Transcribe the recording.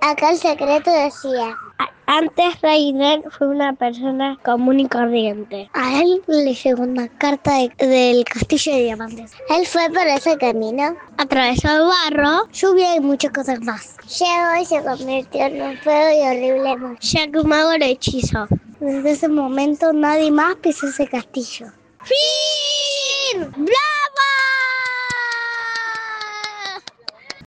Acá el secreto decía, antes Reiner fue una persona común y corriente. A él le llegó una carta del castillo de diamantes. Él fue por ese camino, atravesó el barro, lluvia y muchas cosas más. Llegó y se convirtió en un feo y horrible monstruo, ya que un mago lo hechizó. Desde ese momento nadie más pisó ese castillo. ¡Fin!